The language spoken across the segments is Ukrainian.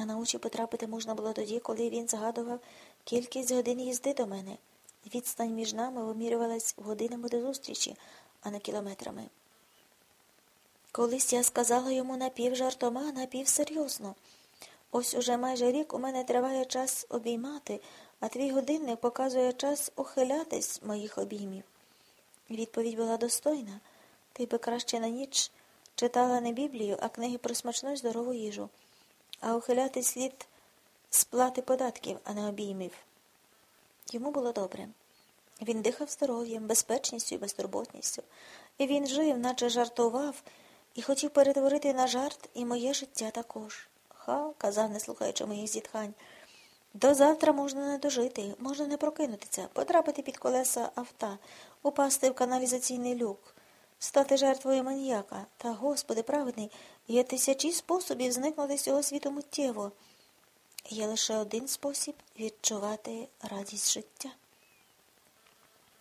А на очі потрапити можна було тоді, коли він згадував кількість годин їзди до мене. Відстань між нами вимірювалась годинами до зустрічі, а не кілометрами. Колись я сказала йому напівжартома, напівсерйозно. Ось уже майже рік у мене триває час обіймати, а твій годинник показує час ухилятись моїх обіймів. Відповідь була достойна. Ти би краще на ніч читала не Біблію, а книги про смачну й здорову їжу, а ухиляти слід сплати податків, а не обіймів. Йому було добре. Він дихав здоров'ям, безпечністю і безтурботністю, і він жив, наче жартував, і хотів перетворити на жарт і моє життя також. Ха, казав, не слухаючи моїх зітхань. До завтра можна не дожити, можна не прокинутися, потрапити під колеса авто, упасти в каналізаційний люк, стати жертвою маніяка. Та, Господи, праведний, є тисячі способів зникнути з цього світу миттєво. Є лише один спосіб відчувати радість життя.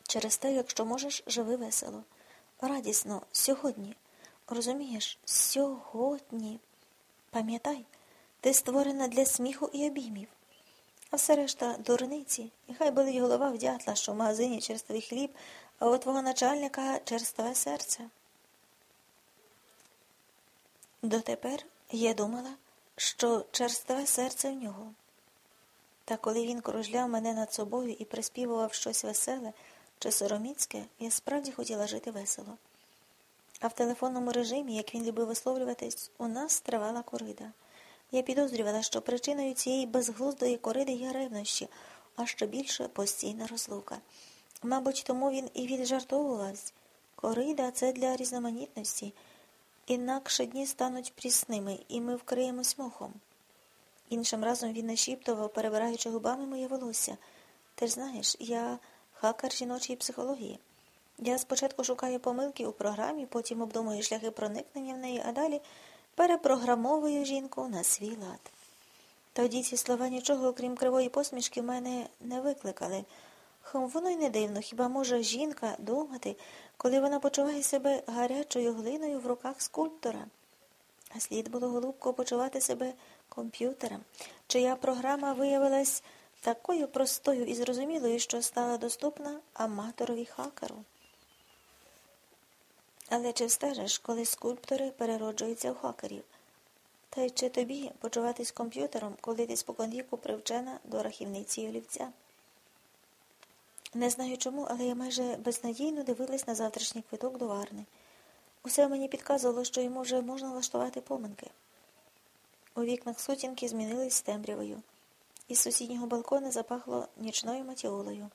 Через те, якщо можеш, живи весело, радісно, сьогодні. Розумієш, сьогодні. Пам'ятай, ти створена для сміху і обіймів. А все решта дурниці, і хай болить голова в дятла, що в магазині черствий хліб, а у твого начальника черстве серце. Дотепер я думала, що черстве серце в нього. Та коли він кружляв мене над собою і приспівував щось веселе чи сороміцьке, я справді хотіла жити весело. А в телефонному режимі, як він любив висловлюватись, у нас тривала корида. Я підозрювала, що причиною цієї безглуздої кориди є ревнощі, а що більше постійна розлука. Мабуть, тому він і віджартовувався. Корида це для різноманітності. Інакше дні стануть прісними, і ми вкриємось мохом. Іншим разом він нашіптував, перебираючи губами моє волосся. Ти ж знаєш, я хакер жіночої психології. Я спочатку шукаю помилки у програмі, потім обдумую шляхи проникнення в неї, а далі перепрограмовую жінку на свій лад. Тоді ці слова нічого, окрім кривої посмішки, в мене не викликали. Хм, воно й не дивно, хіба може жінка думати, коли вона почуває себе гарячою глиною в руках скульптора? А слід було, голубко, почувати себе комп'ютером, чия програма виявилась такою простою і зрозумілою, що стала доступна аматорові хакеру. Але чи встежиш, коли скульптори перероджуються в хакерів? Та й чи тобі почуватись комп'ютером, коли ти споконвіку привчена до рахівниці олівця? Не знаю чому, але я майже безнадійно дивилась на завтрашній квиток до Варни. Усе мені підказувало, що йому вже можна влаштувати поминки. У вікнах сутінки змінились темрявою. Із сусіднього балкона запахло нічною матіолою.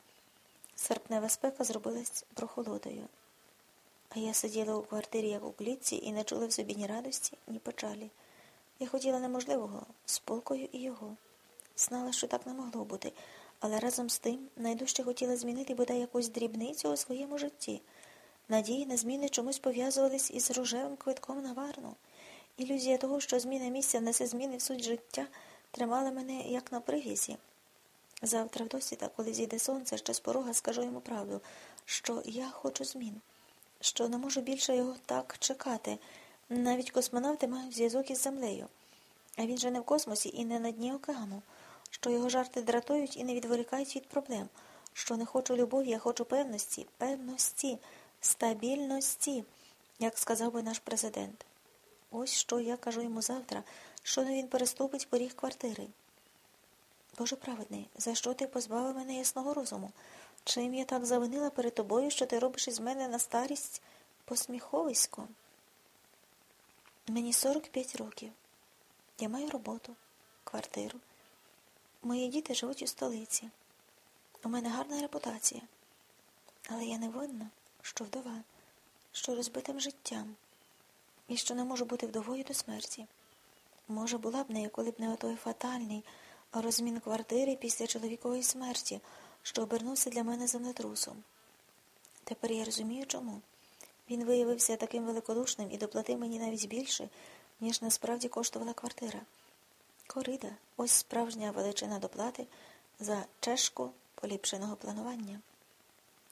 Серпнева спека зробилась прохолодою. А я сиділа у квартирі, як у клітці, і не чула в собі ні радості, ні печалі. Я хотіла неможливого, спокою і його. Знала, що так не могло бути, але разом з тим найдужче хотіла змінити бодай якусь дрібницю у своєму житті. Надії на зміни чомусь пов'язувались із рожевим квитком на варну. Ілюзія того, що зміна місця несе зміни в суть життя, тримала мене як на привізі. Завтра в досвіта, коли зійде сонце, ще з порога скажу йому правду, що я хочу змін що не можу більше його так чекати. Навіть космонавти мають зв'язок із землею. А він же не в космосі і не на дні океану, що його жарти дратують і не відволікають від проблем, що не хочу любові, я хочу певності, певності, стабільності, як сказав би наш президент. Ось що я кажу йому завтра, що не він переступить поріг квартири. Боже праведний, за що ти позбавив мене ясного розуму? Чим я так завинила перед тобою, що ти робиш із мене на старість посміховисько? Мені 45 років. Я маю роботу, квартиру. Мої діти живуть у столиці. У мене гарна репутація. Але я не винна, що вдова, що розбитим життям, і що не можу бути вдовою до смерті. Може, була б нею, коли б не отой фатальний розмін квартири після чоловікової смерті що обернувся для мене землетрусом. Тепер я розумію, чому. Він виявився таким великодушним і доплатив мені навіть більше, ніж насправді коштувала квартира. Корида ось справжня величина доплати за чешку поліпшеного планування.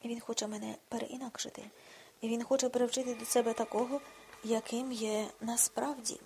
Він хоче мене переінакшити, і він хоче привчити до себе такого, яким є насправді.